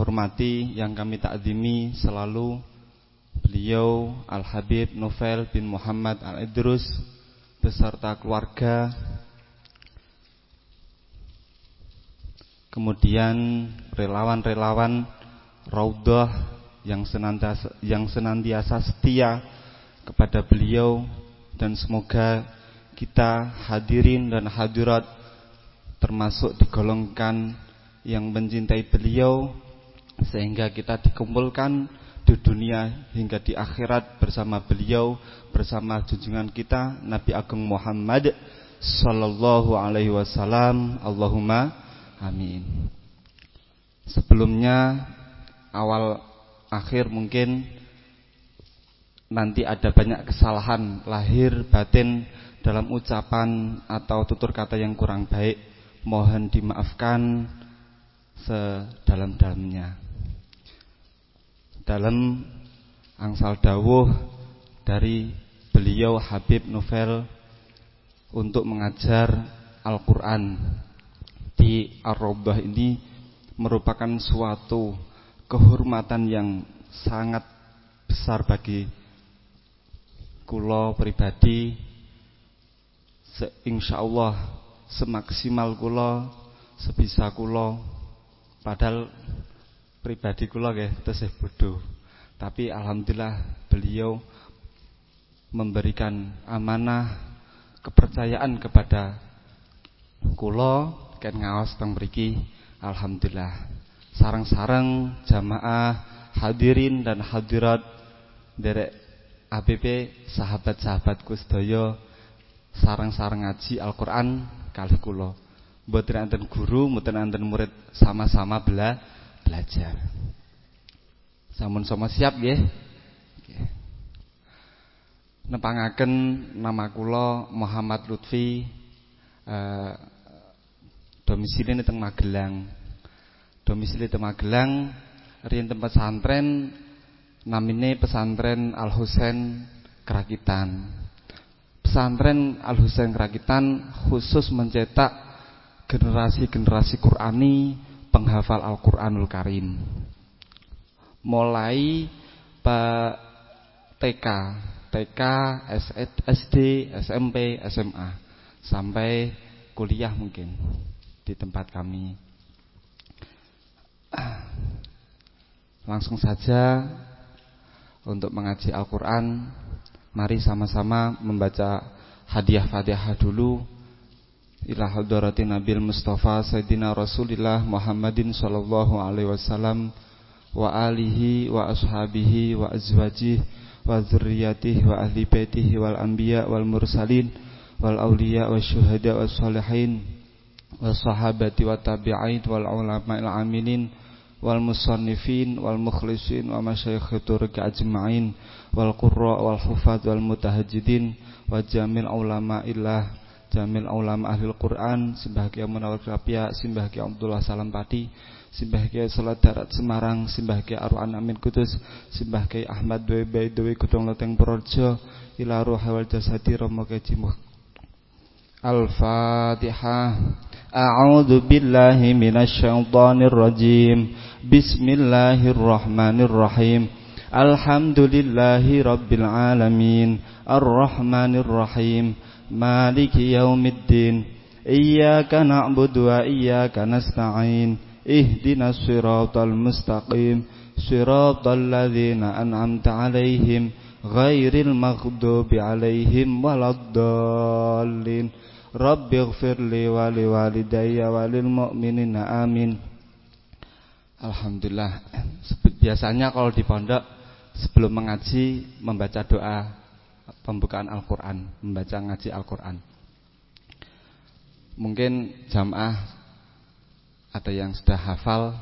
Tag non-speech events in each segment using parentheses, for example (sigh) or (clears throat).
hormati, yang kami takzimi selalu beliau Al-Habib Novel bin Muhammad Al-Idrus beserta keluarga. Kemudian relawan-relawan Raudhah yang senantiasa, yang senantiasa setia kepada beliau dan semoga kita hadirin dan hadirat termasuk digolongkan yang mencintai beliau sehingga kita dikumpulkan di dunia hingga di akhirat bersama beliau bersama junjungan kita Nabi Agung Muhammad sallallahu alaihi wasallam. Allahumma amin. Sebelumnya awal akhir mungkin nanti ada banyak kesalahan lahir batin dalam ucapan atau tutur kata yang kurang baik. Mohon dimaafkan sedalam-dalamnya dalam angsal dawuh dari beliau Habib Novel untuk mengajar Al-Quran. Di Ar-Rawdah ini merupakan suatu kehormatan yang sangat besar bagi kulo pribadi. Insya Allah semaksimal kulo sebisa kulo padahal pribadi kula nggih tesih bodoh. Tapi alhamdulillah beliau memberikan amanah kepercayaan kepada kula ken ngaos teng mriki alhamdulillah. Sarang-sarang jamaah hadirin dan hadirat derek ABP sahabat-sahabatku sedaya sarang-sarang ngaji Al-Qur'an kalih kula. Mboten enten guru, mboten enten murid sama-sama bela belajar. Samun sama siap ya. Nepangaken nama kula Muhammad Lutfi eh, domisili teng Magelang. Domisili teng Magelang tempat pesantren namine pesantren Al Husain Kerakitan. Pesantren Al Husain Kerakitan khusus mencetak generasi-generasi Qurani penghafal Al-Quranul Karim. Mulai TK TK, SD, SMP, SMA sampai kuliah mungkin di tempat kami. Langsung saja untuk mengaji Al-Quran mari sama-sama membaca hadiah fatihah dulu ila hadratin Nabil Mustafa Sayyidina Rasulillah Muhammadin sallallahu alaihi wasallam wa alihi wa ashabihi wa azwajih wa dzurriyyatihi wa ahli baitihi wal anbiya wal mursalin wal auliya wa syuhada wa salihin wa sahabati wa tabi'in wal ulama al aminin wal musannifin wal mukhlisin wa masyayikh turki ajma'in wal qurra wal hufaz wal mutahajjidin wa jamil ulama illah Jamil ulama ahli Quran Simbah Kiai Munawar Krapia Simbah Kiai Abdullah Salam Pati Simbah Kiai Salat Darat Semarang Simbah Kiai Arwan Amin Kudus Simbah Kiai Ahmad Dwi Bayi Dwi Kudung Loteng Purworejo ila ruh wal jasadi romo kejimuh Al-Fatihah. A'udzu billahi minasyaitonir rajim. Bismillahirrahmanirrahim. Alhamdulillahi rabbil alamin. Ar-Rahmanir Rahim مالك يوم الدين إياك نعبد وإياك نستعين اهدنا الصراط المستقيم صراط الذين أنعمت عليهم غير المغضوب عليهم ولا الضالين رب اغفر لي ولوالدي وللمؤمنين آمين Alhamdulillah Biasanya kalau di pondok Sebelum mengaji Membaca doa pembukaan Al-Quran Membaca ngaji Al-Quran. Mungkin jamaah Ada yang sudah hafal.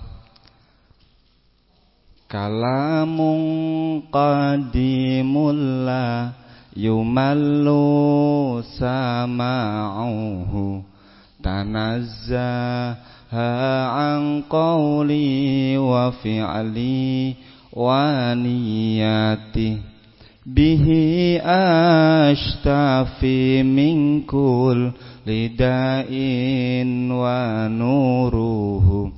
Kalamun qadimulla yumallu sama'uhu tanazzaha an qawli wa fi'li wa niyati به أشتفي من كل لداء ونوره.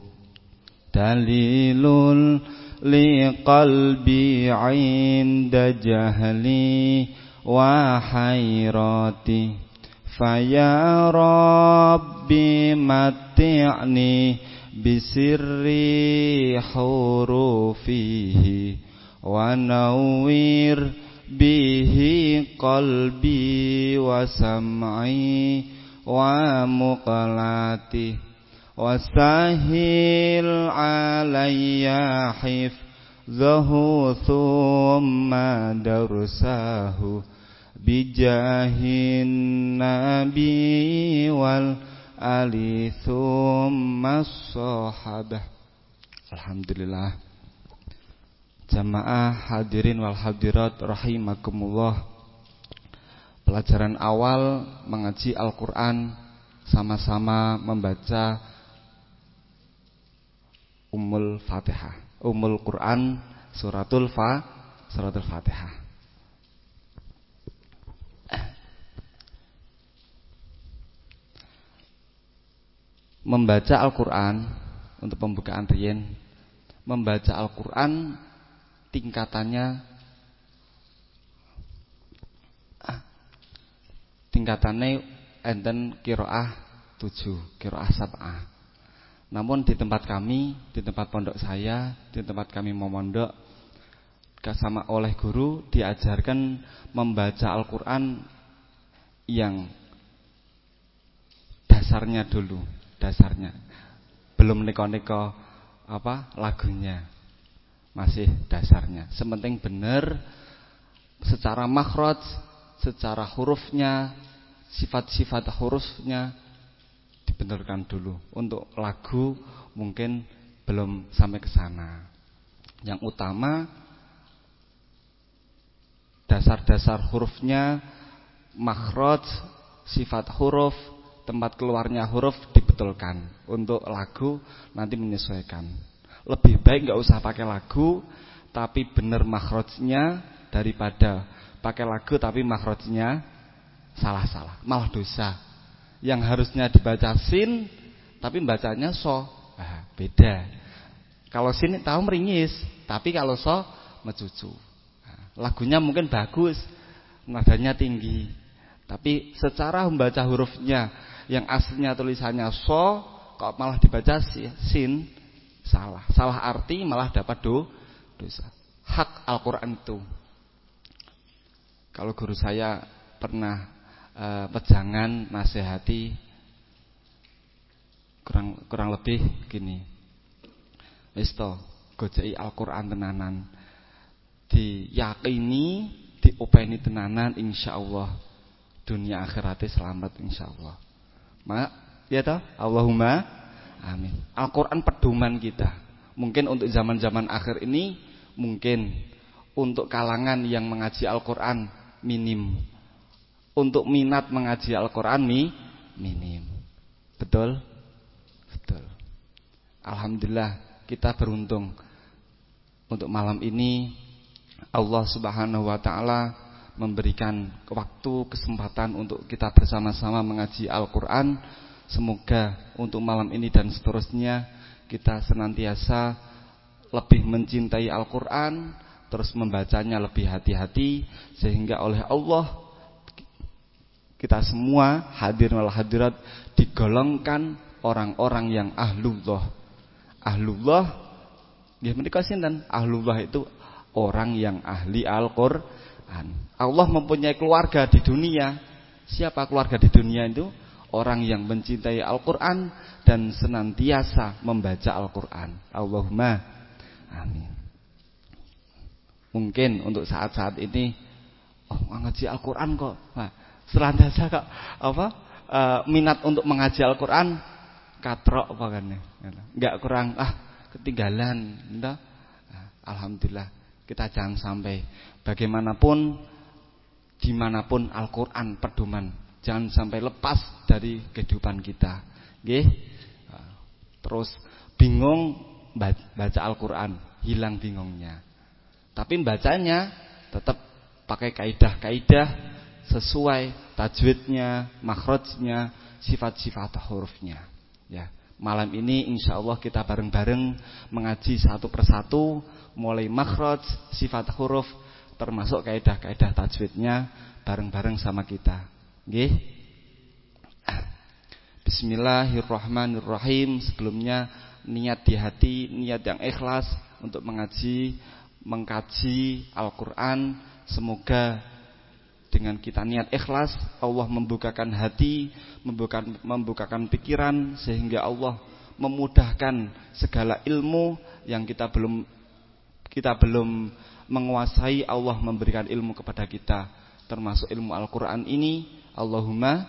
دليل لقلبي عند جهلي وحيرتي فيا ربي متعني بسر حروفه ونوير به قلبي وسمعي ومقلاتي وسهل علي حفظه ثم درسه بجاه النبي والآل ثم الصحابة. الحمد لله. Jamaah hadirin wal hadirat rahimakumullah Pelajaran awal mengaji Al-Quran Sama-sama membaca Ummul Fatihah, Ummul Quran, Suratul Fa, Suratul Fatihah. Membaca Al-Quran untuk pembukaan Rien Membaca Al-Quran tingkatannya tingkatannya enten kiroah tujuh, kiroah sab'ah. Namun di tempat kami, di tempat pondok saya, di tempat kami memondok sama oleh guru diajarkan membaca Al-Qur'an yang dasarnya dulu, dasarnya. Belum neko-neko apa lagunya. Masih dasarnya. Sementing benar secara makhraj, secara hurufnya, sifat-sifat hurufnya dibenarkan dulu. Untuk lagu mungkin belum sampai ke sana. Yang utama dasar-dasar hurufnya, makhraj, sifat huruf, tempat keluarnya huruf dibetulkan. Untuk lagu nanti menyesuaikan. Lebih baik nggak usah pakai lagu, tapi benar makhrajnya daripada pakai lagu tapi makhrajnya salah-salah, malah dosa yang harusnya dibaca sin tapi bacanya so. Nah, beda. Kalau sin tahu meringis, tapi kalau so mecucu. Nah, lagunya mungkin bagus, nadanya tinggi. Tapi secara membaca hurufnya yang aslinya tulisannya so, kok malah dibaca sin, salah. Salah arti malah dapat do, dosa. Hak Al-Qur'an itu. Kalau guru saya pernah uh, pejangan nasihati kurang kurang lebih gini. Wis to, gojeki Al-Qur'an tenanan. Diyakini, diopeni tenanan insyaallah dunia akhiratnya selamat insyaallah. Mak, ya toh? Allahumma amin. Al-Qur'an pedoman kita. Mungkin untuk zaman-zaman akhir ini mungkin untuk kalangan yang mengaji Al-Qur'an minim untuk minat mengaji Al-Quran mi, minim. Betul? Betul. Alhamdulillah kita beruntung untuk malam ini Allah Subhanahu wa taala memberikan waktu kesempatan untuk kita bersama-sama mengaji Al-Qur'an. Semoga untuk malam ini dan seterusnya kita senantiasa lebih mencintai Al-Qur'an, terus membacanya lebih hati-hati sehingga oleh Allah kita semua hadir wal hadirat digolongkan orang-orang yang ahlullah. Ahlullah nggih menika sinten? Ahlullah itu orang yang ahli Al-Qur'an. Allah mempunyai keluarga di dunia. Siapa keluarga di dunia itu? Orang yang mencintai Al-Qur'an dan senantiasa membaca Al-Qur'an. Allahumma amin. Mungkin untuk saat-saat ini oh ngaji Al-Qur'an kok. Nah, selanjutnya kok apa e, minat untuk mengaji Al-Qur'an katrok apa kan enggak kurang ah ketinggalan entah alhamdulillah kita jangan sampai bagaimanapun di mana pun Al-Qur'an pedoman jangan sampai lepas dari kehidupan kita nggih nah, terus bingung baca Al-Qur'an hilang bingungnya tapi bacanya tetap pakai kaidah-kaidah sesuai tajwidnya, makhrajnya, sifat-sifat hurufnya. Ya, Malam ini insya Allah kita bareng-bareng mengaji satu persatu mulai makhraj, sifat huruf termasuk kaidah-kaidah tajwidnya bareng-bareng sama kita. Nggih. Bismillahirrahmanirrahim. Sebelumnya niat di hati, niat yang ikhlas untuk mengaji, mengkaji Al-Qur'an. Semoga dengan kita niat ikhlas Allah membukakan hati membukakan, membukakan pikiran sehingga Allah memudahkan segala ilmu yang kita belum kita belum menguasai Allah memberikan ilmu kepada kita termasuk ilmu Al-Qur'an ini Allahumma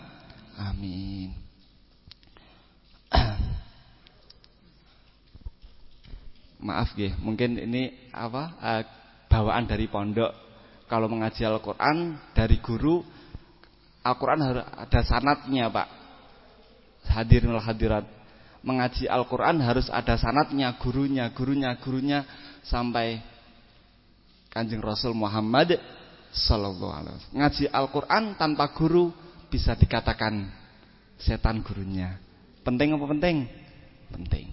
amin. (clears throat) Maaf ya mungkin ini apa? Uh, bawaan dari pondok. Kalau mengaji Al-Quran dari guru Al-Quran ada sanatnya Pak. Hadirin hadirat. Mengaji Al-Quran harus ada sanatnya Gurunya, gurunya, gurunya Sampai Kanjeng Rasul Muhammad Sallallahu alaihi wasallam Ngaji Al-Quran tanpa guru Bisa dikatakan Setan gurunya Penting apa penting? Penting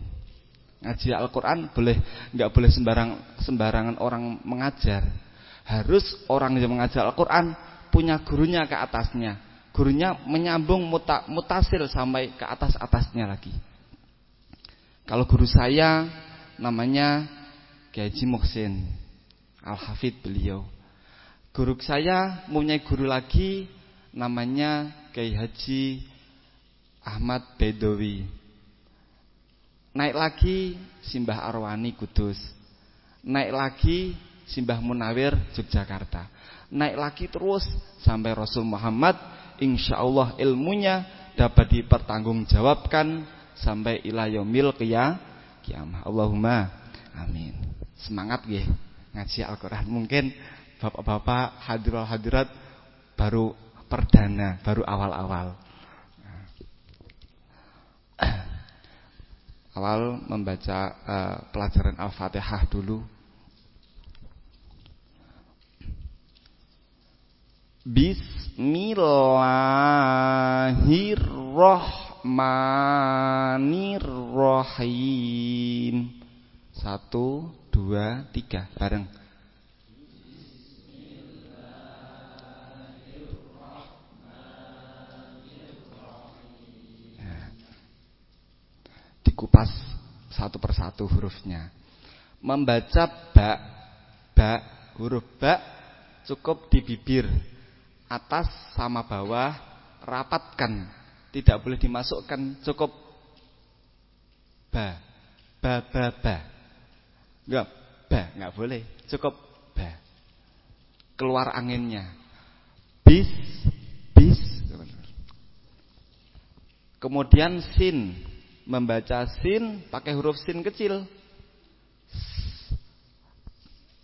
Ngaji Al-Quran boleh nggak boleh sembarang sembarangan orang mengajar harus orang yang mengajar Al-Quran punya gurunya ke atasnya. Gurunya menyambung muta, mutasil sampai ke atas-atasnya lagi. Kalau guru saya namanya Kiai Muhsin Al-Hafid beliau. Guru saya mempunyai guru lagi namanya Kiai Haji Ahmad Bedowi. Naik lagi Simbah Arwani Kudus. Naik lagi Simbah Munawir Yogyakarta. Naik lagi terus sampai Rasul Muhammad insya Allah ilmunya dapat dipertanggungjawabkan sampai ilayomil kia kiamah. Allahumma amin. Semangat ya ngaji Al-Qur'an. Mungkin bapak-bapak hadirat hadirat baru perdana, baru awal-awal. (clears throat) Awal membaca uh, pelajaran Al-Fatihah dulu Bismillahirrahmanirrahim. Satu, dua, tiga, bareng. Ya. Dikupas satu persatu hurufnya. Membaca ba, ba, huruf ba cukup di bibir atas sama bawah rapatkan. Tidak boleh dimasukkan cukup. Ba ba ba ba. Enggak ba enggak boleh cukup. Ba. Keluar anginnya. Bis bis. Kemudian sin membaca sin pakai huruf sin kecil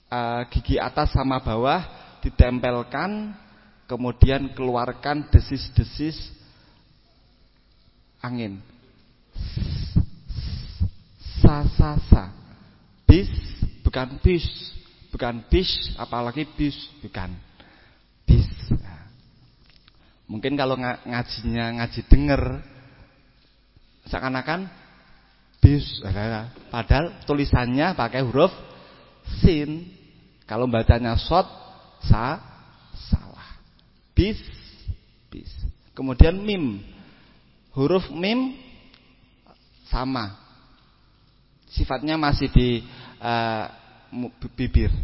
uh, gigi atas sama bawah ditempelkan kemudian keluarkan desis-desis angin. Sa sa sa. Bis bukan bis, bukan bis, apalagi bis, bukan. Bis. Mungkin kalau ngajinya ngaji denger seakan-akan bis, padahal tulisannya pakai huruf sin. Kalau bacanya shot, sa, bis bis. Kemudian mim. Huruf mim sama. Sifatnya masih di uh, bibir.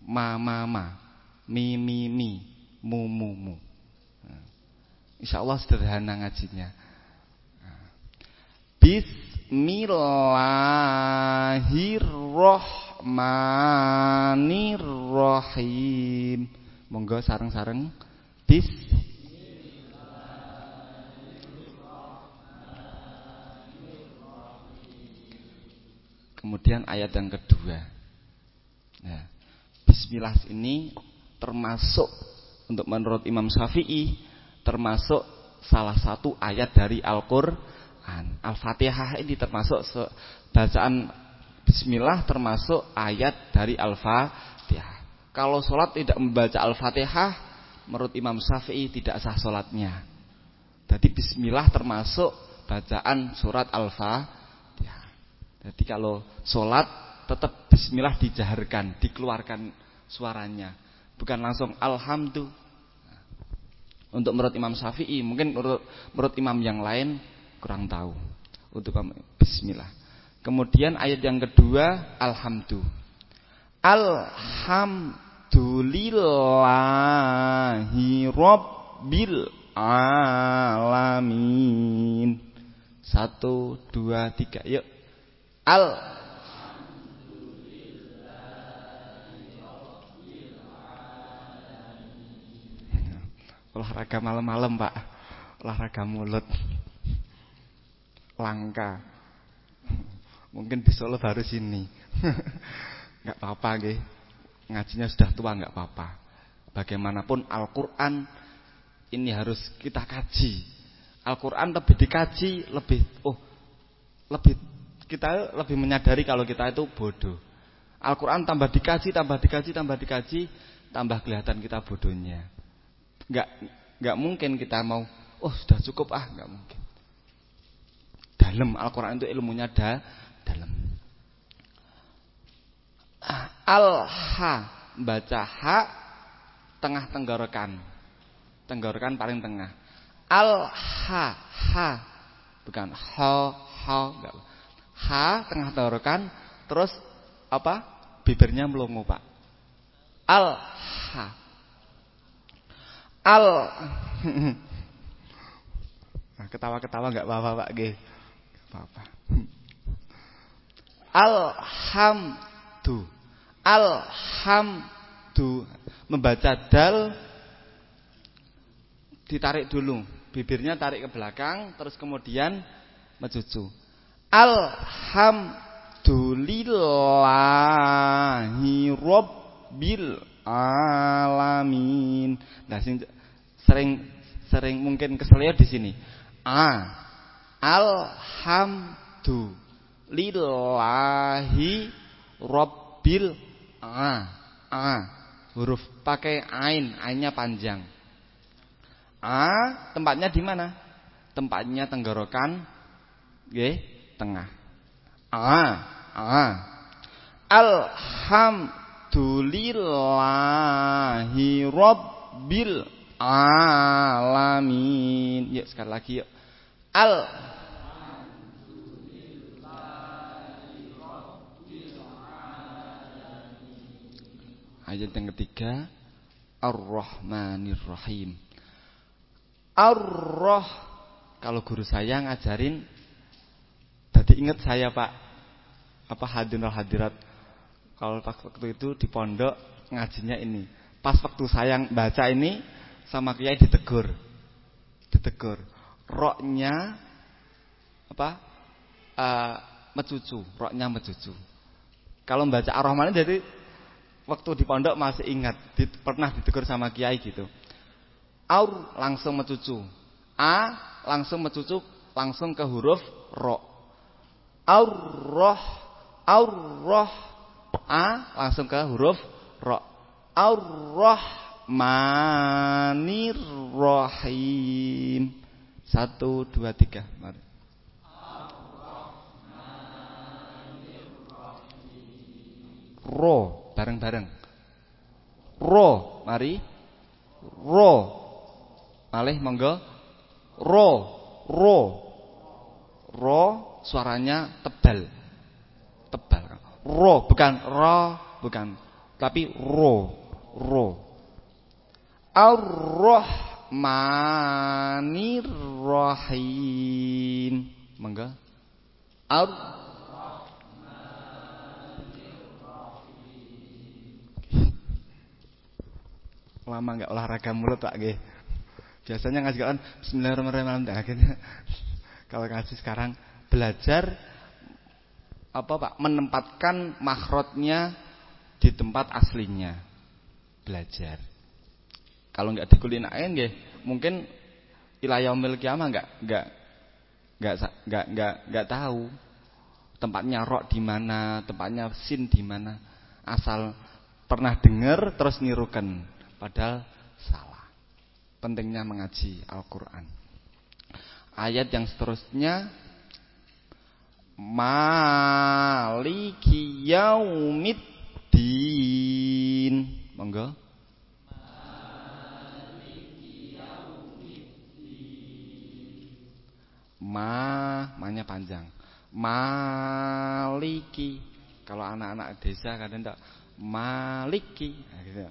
Ma ma ma. Mi mi mi. Mu mu mu. Insya Allah sederhana ngajinya Bismillahirrahmanirrahim Monggo sareng-sareng Bis Kemudian ayat yang kedua. Nah, bismillah ini termasuk untuk menurut Imam Syafi'i termasuk salah satu ayat dari Al-Qur'an. Al-Fatihah ini termasuk bacaan bismillah termasuk ayat dari Al-Fatihah. Kalau sholat tidak membaca Al-Fatihah menurut Imam Syafi'i tidak sah sholatnya. Jadi bismillah termasuk bacaan surat Al-Fatihah. Jadi kalau sholat tetap bismillah dijaharkan, dikeluarkan suaranya. Bukan langsung alhamdulillah. Untuk menurut Imam Syafi'i, mungkin menurut, menurut imam yang lain kurang tahu. Untuk bismillah. Kemudian ayat yang kedua alhamdulillah. Alhamdulillahi Rabbil Alamin Satu, dua, tiga Yuk Al Olahraga malam-malam pak Olahraga mulut Langka Mungkin di Solo baru sini (laughs) nggak apa-apa nggih. Ngajinya sudah tua nggak apa-apa. Bagaimanapun Al-Qur'an ini harus kita kaji. Al-Qur'an lebih dikaji, lebih oh lebih kita lebih menyadari kalau kita itu bodoh. Al-Qur'an tambah dikaji, tambah dikaji, tambah dikaji, tambah kelihatan kita bodohnya. Enggak enggak mungkin kita mau oh sudah cukup ah, enggak mungkin. Dalam Al-Qur'an itu ilmunya da, dalam al ha baca ha tengah tenggorokan. Tenggorokan paling tengah. Al ha. Bukan ho ho enggak. Ha tengah tenggorokan. Terus apa? Bibirnya melongo pak. Al ha al (laughs) nah, ketawa-ketawa enggak apa-apa pak G apa-apa alhamdulillah Alhamdu membaca dal ditarik dulu, bibirnya tarik ke belakang terus kemudian mencucu. Alhamdulillahi rabbil alamin. Nah, sering sering mungkin keselnya di sini. A. Alhamdulillahi rabbil A, A, huruf pakai ain, ainnya panjang. A tempatnya di mana? Tempatnya tenggorokan, G, tengah. A, A. Alhamdulillahi rabbil alamin. Yuk sekali lagi yuk. Al Ayat yang ketiga Ar-Rahmanir Rahim. Ar-Rah kalau guru saya ngajarin tadi ingat saya Pak. Apa hadirin hadirat. Kalau waktu itu di pondok ngajinya ini. Pas waktu saya baca ini sama kiai ditegur. Ditegur. Roknya apa uh, mecucu. Roknya mecucu. Kalau baca ar-rahman jadi waktu di pondok masih ingat di, pernah ditegur sama kiai gitu. Aur langsung mencucu. A langsung mencucu langsung ke huruf ro. Aur roh aur roh A langsung ke huruf ro. Aur roh manir rohim. Satu, dua, tiga. Mari. Ro bareng-bareng. Ro, mari. Ro. Malih monggo. Ro, ro. Ro suaranya tebal. Tebal. Ro bukan ro, bukan. Tapi ro, ro. Ar-Rahmanir Rahim. Monggo. Ar lama nggak olahraga mulut Pak nggih. Biasanya ngaji kan bismillahirrahmanirrahim akhirnya (laughs) kalau ngaji sekarang belajar apa Pak menempatkan makhrotnya di tempat aslinya. Belajar. Kalau nggak dikulinain nggih, mungkin ilayahumil kiamah nggak nggak nggak nggak nggak nggak tahu tempatnya rok di mana, tempatnya sin di mana. Asal pernah dengar terus nirukan. Padahal salah. Pentingnya mengaji Al-Qur'an. Ayat yang seterusnya Maliki yaumiddin. Monggo. Ma, manya panjang. Maliki. Kalau anak-anak desa kadang enggak maliki. Nah, gitu.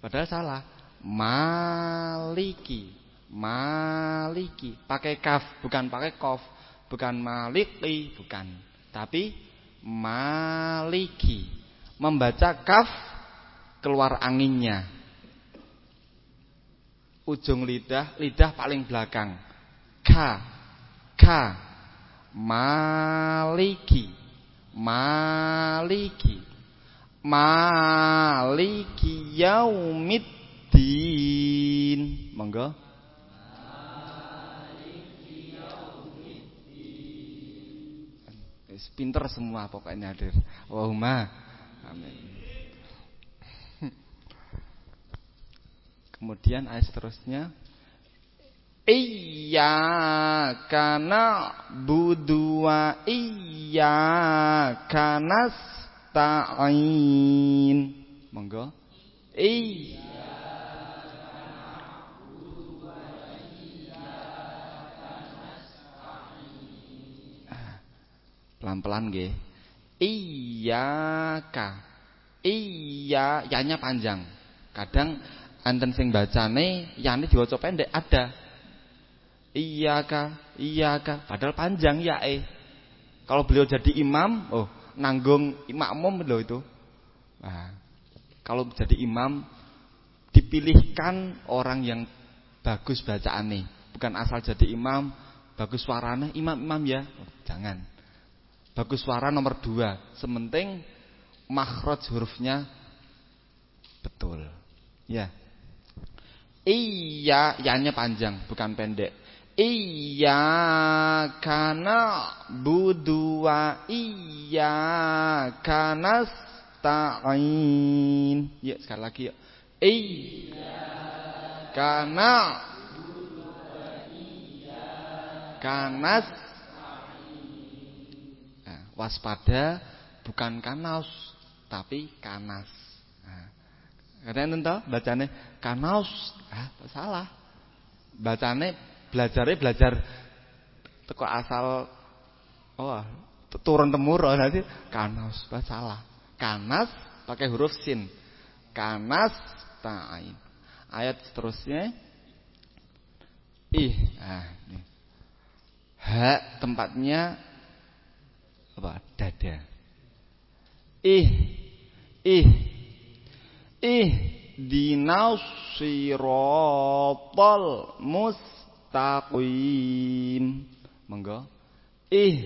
Padahal salah. Maliki. Maliki. Pakai kaf, bukan pakai kof. Bukan maliki, bukan. Tapi maliki. Membaca kaf keluar anginnya. Ujung lidah, lidah paling belakang. Ka ka maliki maliki maliki yaumiddin monggo pinter semua pokoknya hadir. Allahumma amin. Kemudian ayat seterusnya Iyyaka na'budu wa iyyaka nasta'in. Monggo. Pelan-pelan nggih. Iyyaka. Iya, yanya panjang. Kadang enten sing bacane yane diwaca pendek ada. Iya iya kah? padahal panjang ya eh. Kalau beliau jadi imam, oh nanggung makmum loh itu. Nah, kalau jadi imam dipilihkan orang yang bagus bacaannya, bukan asal jadi imam bagus suaranya imam-imam ya. Oh, jangan. Bagus suara nomor dua, sementing makhraj hurufnya betul. Ya. Iya, yanya panjang, bukan pendek. Iyyaka na'budu wa iyyaka nasta'in. Ya, sekali lagi ya. Iyyaka na'budu wa iyyaka. Nah, waspada bukan kanas tapi kanas. Nah, kadang bacane kanas, ah salah. Bacane belajarnya belajar teko asal oh turun temurun nanti kanas salah. Kanas pakai huruf sin. Kanas ta'in. Ayat seterusnya ih ah ini. ha tempatnya apa dada. Ih ih ih dinasirotol mus mustaqim. Monggo. Ih.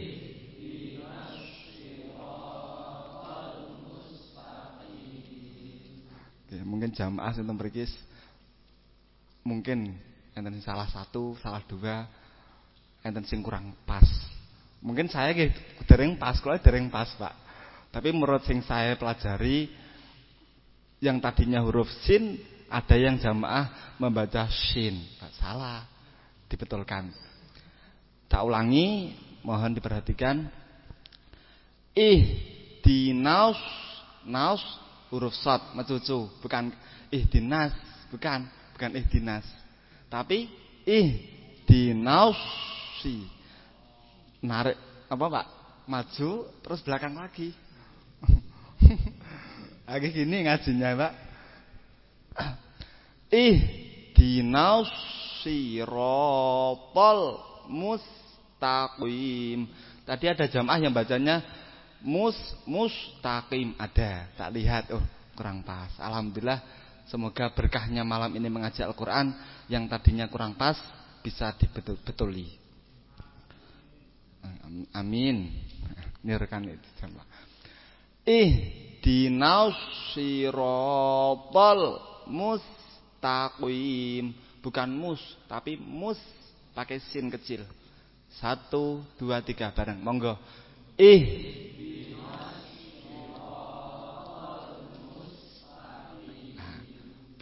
Mungkin jamaah sinten mriki mungkin enten salah satu, salah dua, enten sing kurang pas. Mungkin saya nggih dereng pas, kalau dereng pas, Pak. Tapi menurut sing saya pelajari yang tadinya huruf sin ada yang jamaah membaca shin. Pak salah dibetulkan. Tak ulangi, mohon diperhatikan. Ih dinaus naus huruf sot mecucu, bukan ih dinas, bukan, bukan ih dinas. Tapi ih si narik apa Pak? Maju terus belakang lagi. (laughs) Lagi gini ngajinya, Pak. (clears throat) Ih dinaus sirotol mustaqim. Tadi ada jamaah yang bacanya mus mustaqim ada. Tak lihat, oh kurang pas. Alhamdulillah, semoga berkahnya malam ini mengajar Al-Quran yang tadinya kurang pas bisa dibetul-betuli. Amin. Ini rekan itu jamaah. Ih dinaus sirotol mustaqim bukan mus tapi mus pakai sin kecil. Satu, dua, tiga bareng. Monggo. Ih.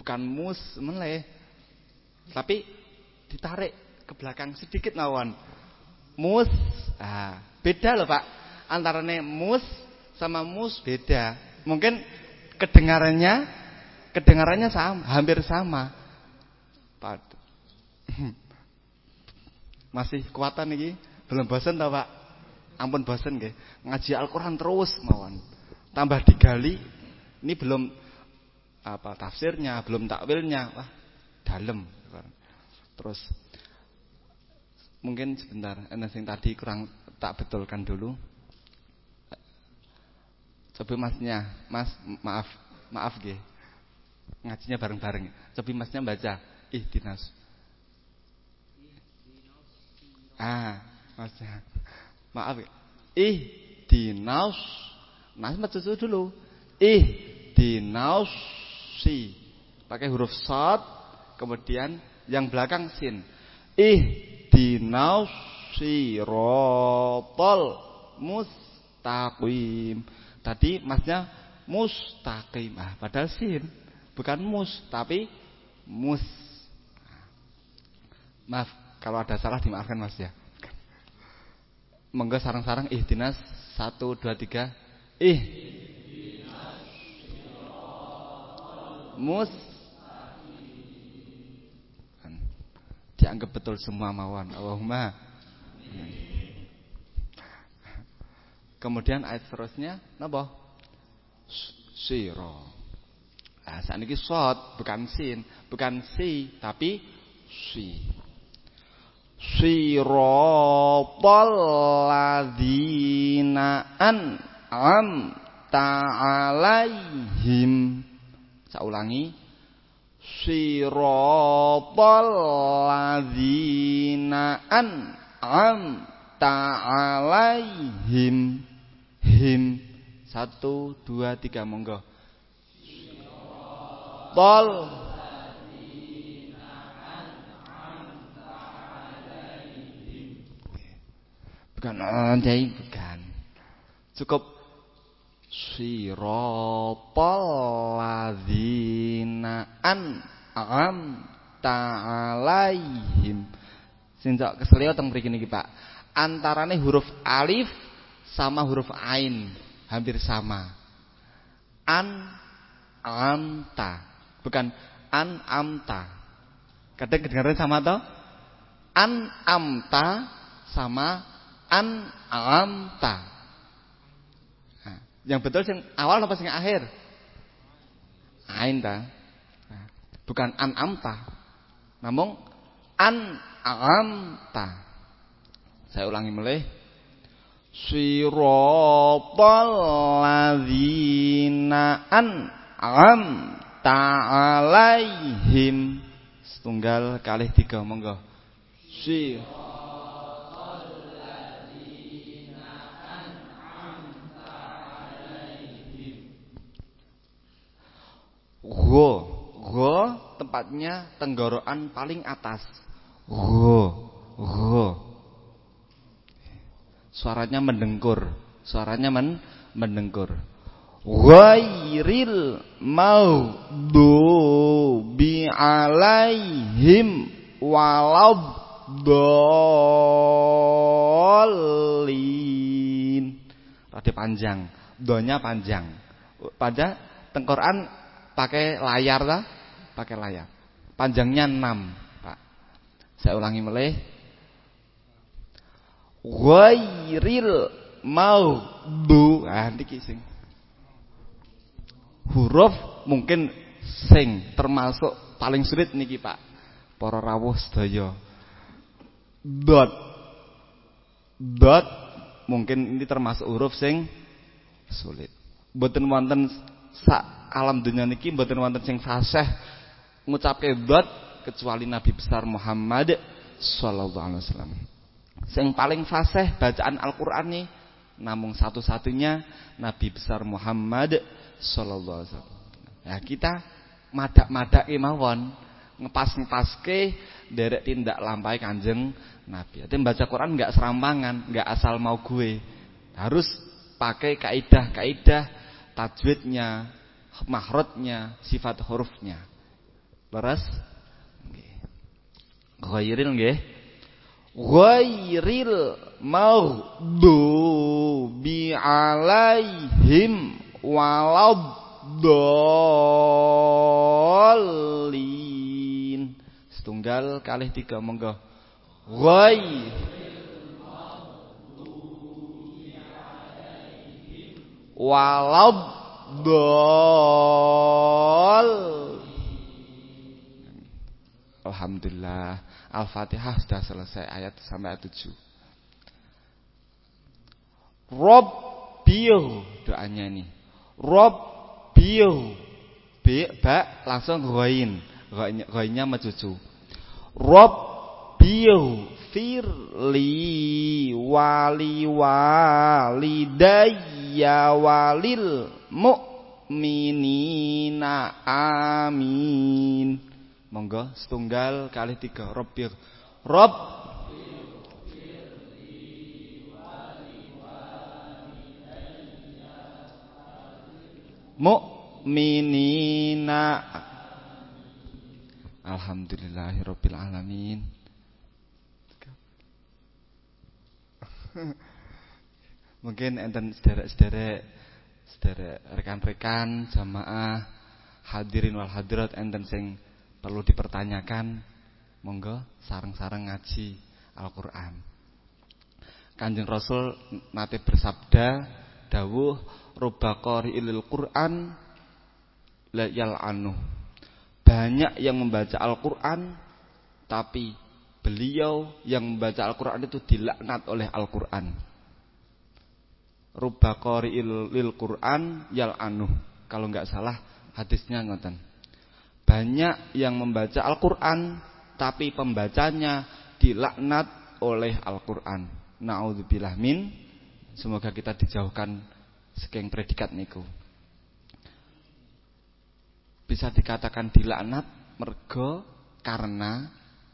bukan mus meleh. Tapi ditarik ke belakang sedikit mawon. Mus. Ah, beda loh, Pak. Antarane mus sama mus beda. Mungkin kedengarannya kedengarannya sama, hampir sama. Pak. (clears throat) Masih kuatan nih Belum bosan tau, Pak? Ampun bosan nggih. Ngaji Al-Qur'an terus mawon. Tambah digali ini belum apa tafsirnya, belum takwilnya. Wah, dalam. Terus mungkin sebentar, yang tadi kurang tak betulkan dulu. Coba masnya, Mas, maaf, maaf ge. Ngajinya bareng-bareng. Coba masnya baca ihdinas. Ah, masnya. Maaf. Ihdinas. Nas baca dulu. Ihdinas si. Pakai huruf sad, kemudian yang belakang sin. Ihdinas siratal mustaqim. Tadi masnya mustaqim. Ah, padahal sin. Bukan mus, tapi mus. Maaf kalau ada salah dimaafkan Mas ya. Monggo sarang-sarang ihdinas 1 2 3. Ih. Mus dianggap betul semua mawon. Allahumma. Kemudian ayat seterusnya napa? Sira. Nah, saat ini sod bukan sin, bukan si, tapi si. Siratal ladzina am ta'alaihim. Saya ulangi. Siratal ladzina am ta'alaihim him satu dua tiga monggo tol bukan anjay bukan cukup sirotol ladzina am ta'alaihim sinjak keselio teng mriki niki Pak antarane huruf alif sama huruf ain hampir sama. An amta, bukan an amta. Kadang kedengaran sama toh? An amta sama an amta. Nah, yang betul yang awal apa yang akhir? Ain ta. Nah, bukan an amta. Namun an amta. Saya ulangi mulai Siratal ladzina an'amta alaihim setunggal kali tiga monggo Siratal Go Go tempatnya tenggorokan paling atas Go Go Suaranya mendengkur. Suaranya men mendengkur. Ghairil maghdubi alaihim waladdallin. Tadi panjang, donya panjang. Pada tengkoran pakai layar lah, pakai layar. Panjangnya 6, Pak. Saya ulangi mulai ghairil maghdu ah niki sing. Huruf mungkin sing termasuk paling sulit niki Pak. Para rawuh sedaya. Dot. Dot. Mungkin ini termasuk huruf sing sulit. Mboten wonten sak alam dunia niki mboten wonten sing fasih ngucapke dot kecuali Nabi besar Muhammad sallallahu alaihi wasallam yang paling fasih bacaan Al-Qur'an nih namun satu-satunya Nabi besar Muhammad sallallahu alaihi wasallam. Nah, kita madak-madak mawon ngepas-ngepaske derek tindak lampai Kanjeng Nabi. Jadi baca Quran enggak serampangan, enggak asal mau gue. Harus pakai kaidah-kaidah tajwidnya, mahrotnya, sifat hurufnya. Leres? Ghairil nggih. ghairil maghdubi alaihim waladdallin setunggal kali tiga monggo ghairil waladdall Alhamdulillah Al-Fatihah sudah selesai ayat sampai ayat 7. Rabbil doanya ini. Rabbil B ba langsung ghain. Ghainnya mencucu. Rabbil firli wali walidayya walil mu'minina amin. Monggo setunggal kali tiga. Rabbir. Rob Mu'minina. Alhamdulillahirabbil alamin (laughs) Mungkin enten sederek-sederek sederek rekan-rekan jamaah hadirin wal hadirat enten sing perlu dipertanyakan monggo sarang-sarang ngaji Al-Qur'an. Kanjeng Rasul nate bersabda dawuh rubba qari'il Qur'an la yal'anu. Banyak yang membaca Al-Qur'an tapi beliau yang membaca Al-Qur'an itu dilaknat oleh Al-Qur'an. Rubba qari'il Qur'an yal'anu. Kalau enggak salah hadisnya ngoten. Banyak yang membaca Al-Quran Tapi pembacanya dilaknat oleh Al-Quran. Na'udzubillah min. Semoga kita dijauhkan Sekeng predikat niku. Bisa dikatakan dilaknat Mergo karena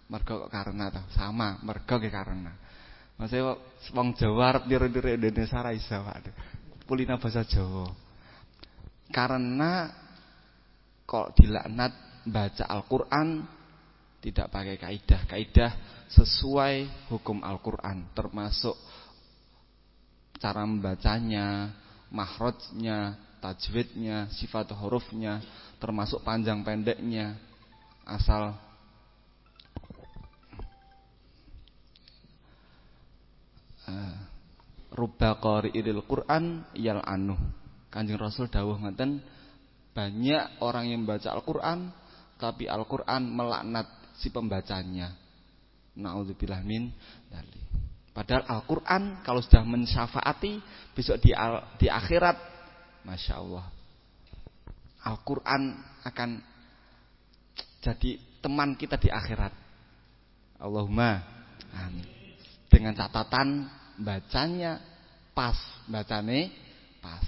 Mergo karena Sama mergo karena Maksudnya wong Jawa arep niru-niru Indonesia ra iso Pulina bahasa Jawa Karena kok dilaknat baca Al-Quran tidak pakai kaidah. Kaidah sesuai hukum Al-Quran. Termasuk cara membacanya, mahrojnya, tajwidnya, sifat hurufnya, termasuk panjang pendeknya. Asal uh, rubba qari'il Quran yal anu. Kanjeng Rasul dawuh ngeten banyak orang yang membaca Al-Qur'an tapi Al-Qur'an melaknat si pembacanya. Nauzubillah min. Padahal Al-Qur'an kalau sudah mensyafaati besok di di akhirat Masya Allah Al-Quran akan jadi teman kita di akhirat Allahumma amin dengan catatan bacanya pas bacane pas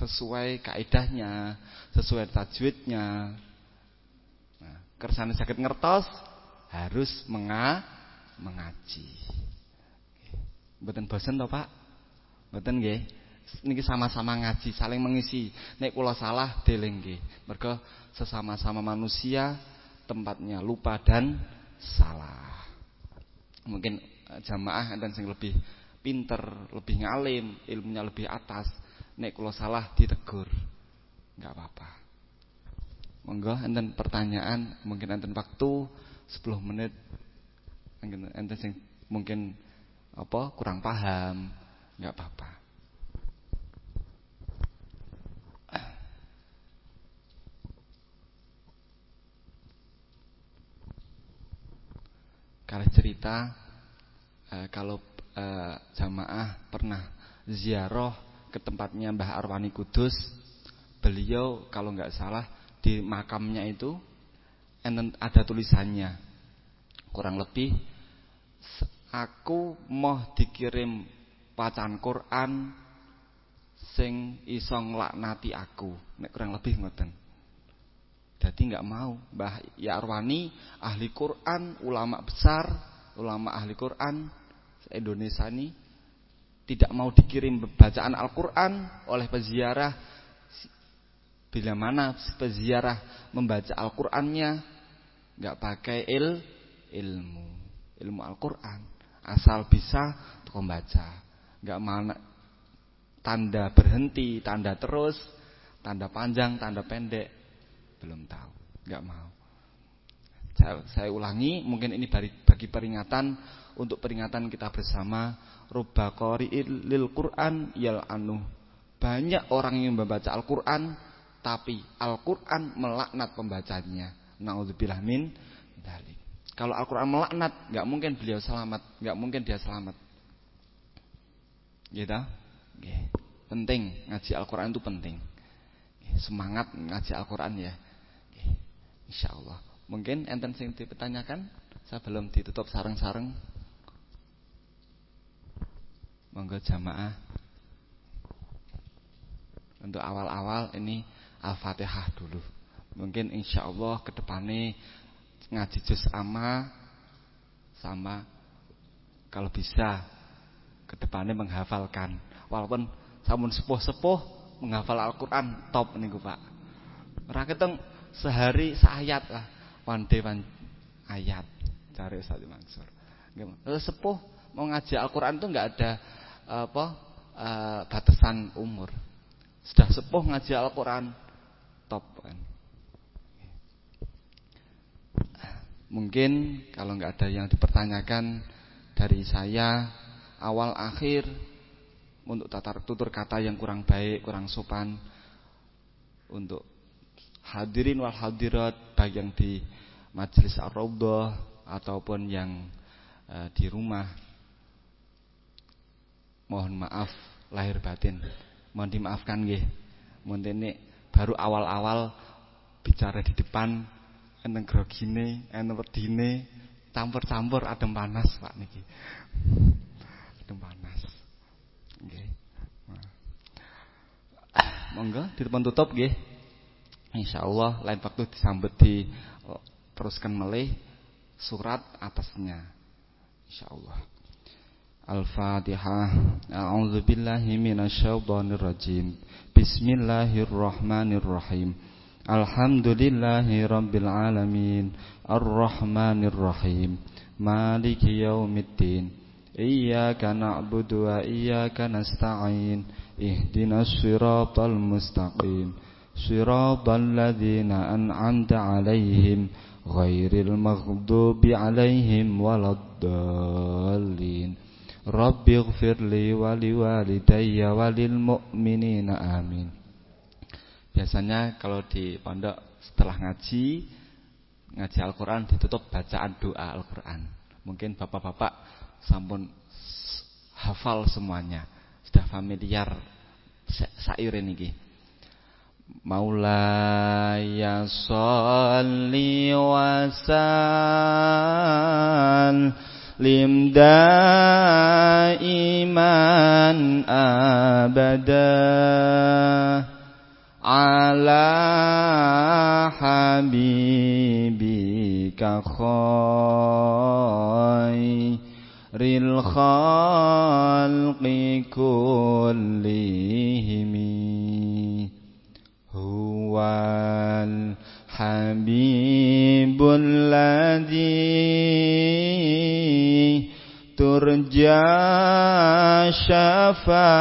sesuai kaidahnya sesuai tajwidnya kersane sakit ngertos harus menga mengaji. Mboten bosen toh, Pak? Mboten nggih. Niki sama-sama ngaji, saling mengisi. Nek kula salah deling nggih. Mergo sesama-sama manusia tempatnya lupa dan salah. Mungkin jamaah dan sing lebih pinter, lebih ngalim, ilmunya lebih atas. Nek kula salah ditegur. Enggak apa-apa. Monggo enten pertanyaan, mungkin enten waktu 10 menit. Enten mungkin apa kurang paham, enggak apa-apa. Kalau cerita eh, kalau eh, jamaah pernah ziarah ke tempatnya Mbah Arwani Kudus, beliau kalau nggak salah di makamnya itu ada tulisannya. Kurang lebih aku mau dikirim bacaan Quran sing iso nglaknati aku. Nek kurang lebih ngoten. Jadi nggak mau Mbah Yarwani ahli Quran ulama besar ulama ahli Quran Indonesia ini tidak mau dikirim bacaan Al-Quran oleh peziarah. Bila mana peziarah membaca Al-Qur'annya nggak pakai il ilmu, ilmu Al-Qur'an. asal bisa toko baca. Nggak mana tanda berhenti tanda terus tanda panjang tanda pendek belum tahu nggak mau. Saya, saya ulangi mungkin ini bagi peringatan untuk peringatan kita bersama rubba qari'il lil Qur'an yal anu. Banyak orang yang membaca Al-Qur'an tapi Al-Qur'an melaknat pembacanya. Naudzubillah min dalik kalau Al-Qur'an melaknat nggak mungkin beliau selamat nggak mungkin dia selamat. Gitu? Okay. penting ngaji Al-Qur'an itu penting. Semangat ngaji Al-Qur'an ya. Insyaallah. Mungkin enten sing dipertanyakan saya belum ditutup sarang-sarang monggo jamaah untuk awal-awal ini Al-Fatihah dulu. Mungkin insya Allah ke depannya ngaji juz amma sama kalau bisa ke depannya menghafalkan. Walaupun samun sepuh-sepuh menghafal Al-Qur'an top niku Pak. Ora keteng sehari seayat lah. One day one ayat. Cari Ustaz Mansur. Sepuh mau ngaji Al-Qur'an itu enggak ada apa uh, batasan umur. Sudah sepuh ngaji Al-Qur'an top kan. Mungkin kalau nggak ada yang dipertanyakan dari saya awal akhir untuk tata tutur kata yang kurang baik, kurang sopan untuk hadirin wal hadirat baik yang di majelis ar-raudhah ataupun yang uh, di rumah mohon maaf lahir batin. Mohon dimaafkan nggih. Mungkin ini baru awal-awal bicara di depan enten grogine enten wedine campur-campur adem panas Pak niki. Adem panas nggih. Monggo depan tutup nggih. Insyaallah lain waktu disambut di teruskan melih surat atasnya. Insyaallah Al-Fatihah. A'udzu billahi minasyaitonir rajim Bismillahirrahmanirrahim. Alhamdulillahi rabbil alamin. Arrahmanir rahim Maliki yaumiddin. Iyyaka na'budu wa iyyaka nasta'in. Ihdinas siratal mustaqim. Siratal ladzina an'amta 'alaihim ghairil maghdubi 'alaihim waladdallin Rabbi gfirli wali walidayya walil mu'minina amin. Biasanya kalau di pondok setelah ngaji Ngaji Al-Quran ditutup bacaan doa Al-Quran. Mungkin bapak-bapak sampun hafal semuanya. Sudah familiar sair ini Maulaya salli wasal lim daiman abada ala habibika khairil khalqi kullihim huwal habibul ladzi turja syafa'atuhu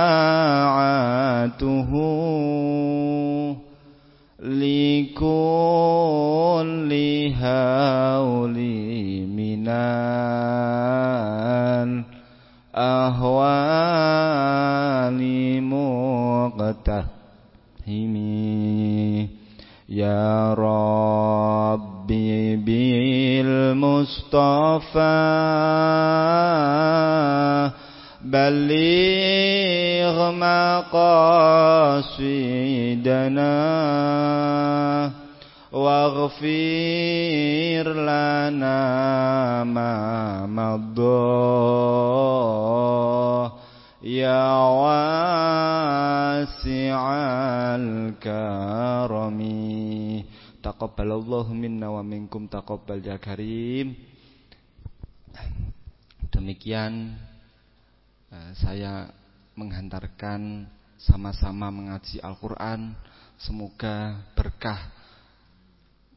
likulli hauli minan ahwali muqtahimi rabbi bil mustafa بلغ مقاصدنا واغفر لنا ما مضى. يا واسع الكرم تقبل الله منا ومنكم تقبل يا كريم demikian Eh, saya menghantarkan sama-sama mengaji Al-Quran. Semoga berkah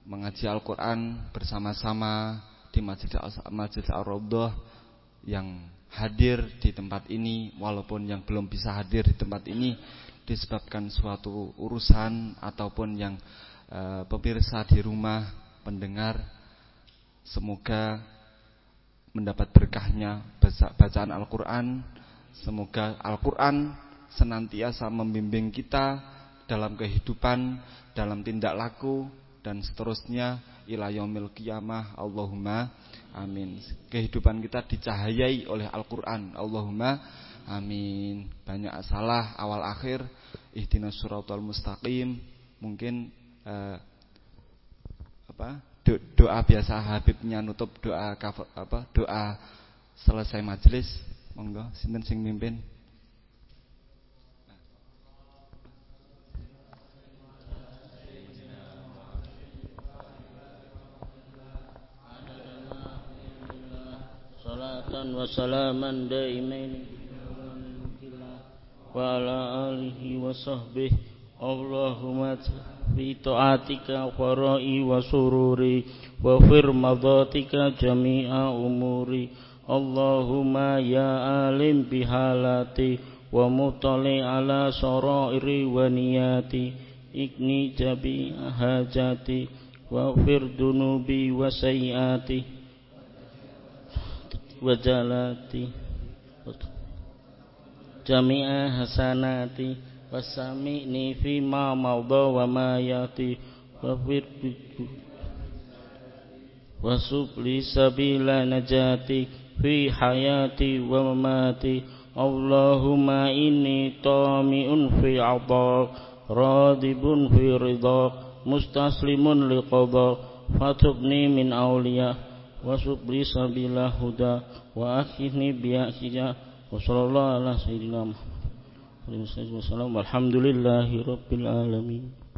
mengaji Al-Quran bersama-sama di Masjid Al-Rawdoh yang hadir di tempat ini walaupun yang belum bisa hadir di tempat ini disebabkan suatu urusan ataupun yang e, pemirsa di rumah pendengar semoga mendapat berkahnya bacaan Al-Qur'an. Semoga Al-Qur'an senantiasa membimbing kita dalam kehidupan dalam tindak laku dan seterusnya ila yaumil qiyamah Allahumma amin. Kehidupan kita dicahayai oleh Al-Qur'an Allahumma amin. Banyak salah awal akhir ihdinas suratal mustaqim. Mungkin eh, apa doa biasa Habibnya nutup doa apa doa selesai majelis. Monggo sinten sing mimpin salatan wa salaman daimain. Wa ala alihi wa sahbihi. Allahumma fi ta'atika farai wa sururi wa firmadatika jami'a umuri. Allahumma ya alim bihalati wa mutali ala sarairi wa niyati ikni jabi hajati wa fir dunubi wa sayyati wajalati jami'a hasanati wasami'ni fi ma mawda wa ma yati wa firbiku wasubli sabila najati fi hayati wa mamati. Allahumma inni tami'un fi 'atak radibun fi ridha mustaslimun liqadha fatubni min awliya wasubli sabila huda wa